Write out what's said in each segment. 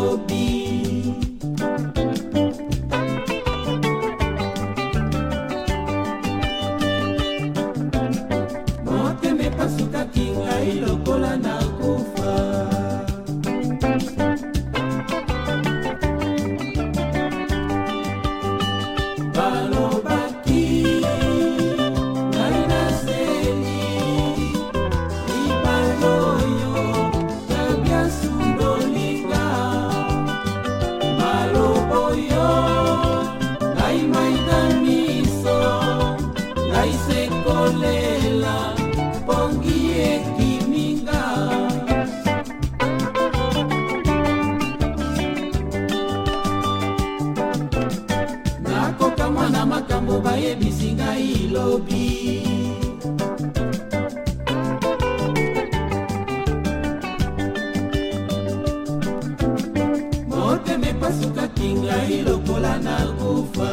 lo makambo bayebisi ngai lobi motema epasukaki ngai lokola nakufa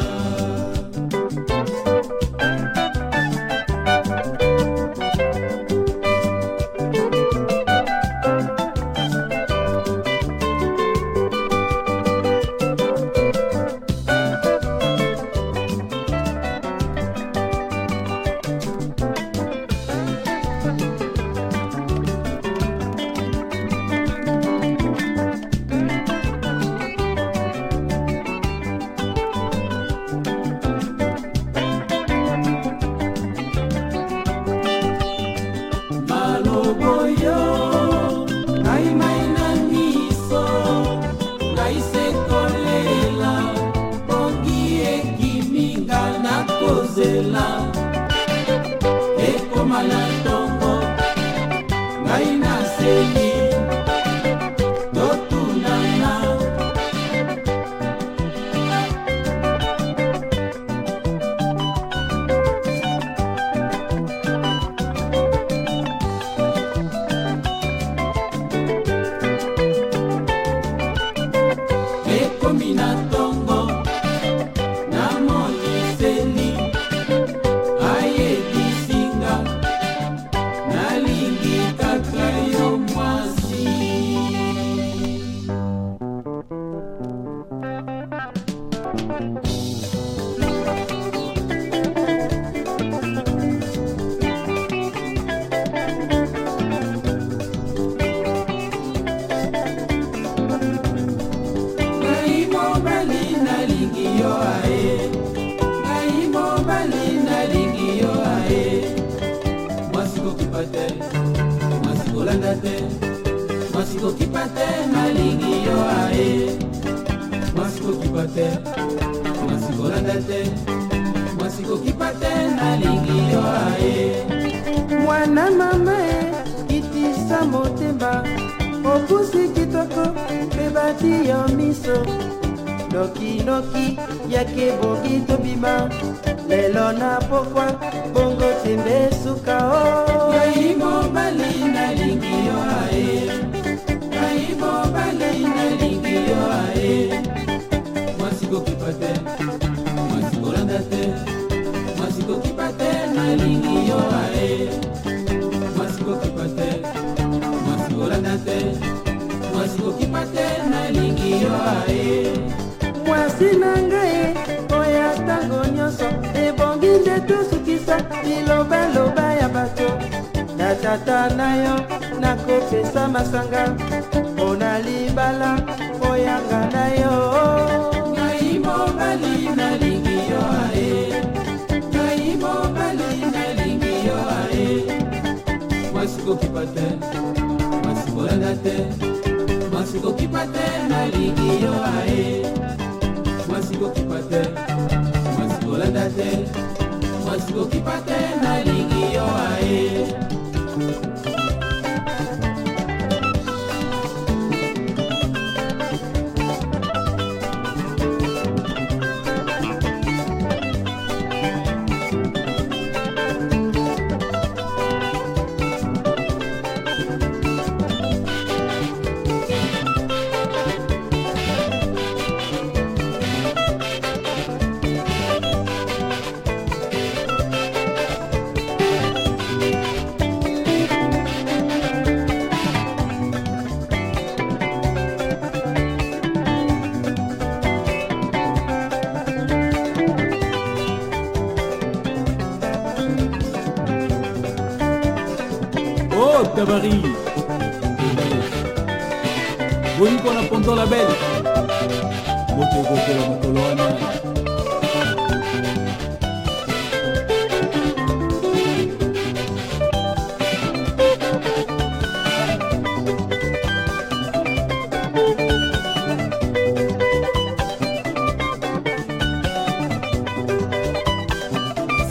港 kanga te masikokipa te nalingi yo aye masikokipa te masikolanda te masikokipa te nalingi yo aye mwana mama e kitisa motemba opusi kitoko mpe bati yo miso nokinoki yaki ebongi tobima lelo na pokwa bongo tembe suka o oh. ngai mobali nalingi yo ae ngai mobali nalingi yo ae etosukisa bilobaloba ya bato na tata na yo nakopesa masanga mpo na libala koyanga na yo ngai mobali nalingi yo ae ngai mobali nalingi yo ae mwasikokipa te mwasikolanda te mwasikokipa te nalingi yo ae mwasikokipa te mwasikolanda te Osgo kipate na ligi yo ae Savary. Boyuko na Pondola Belle. Moto kokela la wana.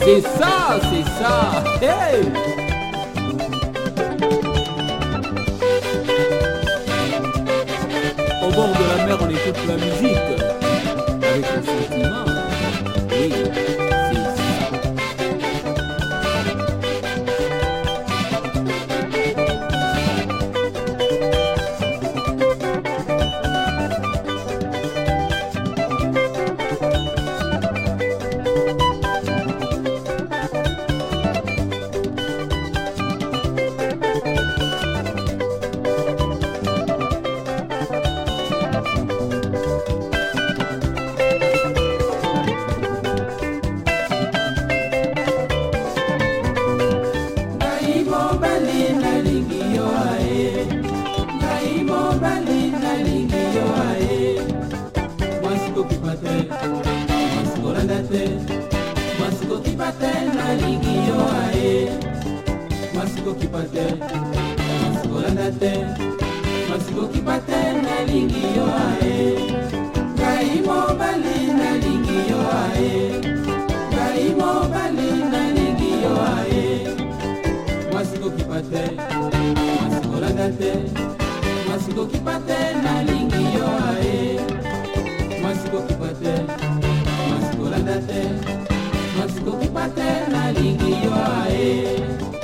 C'est ça, c'est ça. Hey! 我有了。te masikokipa te nalingi yo aye masikokipa te masikolanda te masikokipa te nalingi yo aye ngai mobali nalingi yo aye ngai mobali nalingi yo aye masikokipa te masikolanda te masikokipa te nalingi Do que paterna, a ele.